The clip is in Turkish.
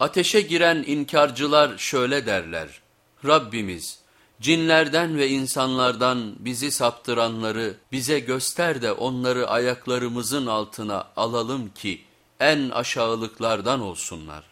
Ateşe giren inkarcılar şöyle derler. Rabbimiz cinlerden ve insanlardan bizi saptıranları bize göster de onları ayaklarımızın altına alalım ki en aşağılıklardan olsunlar.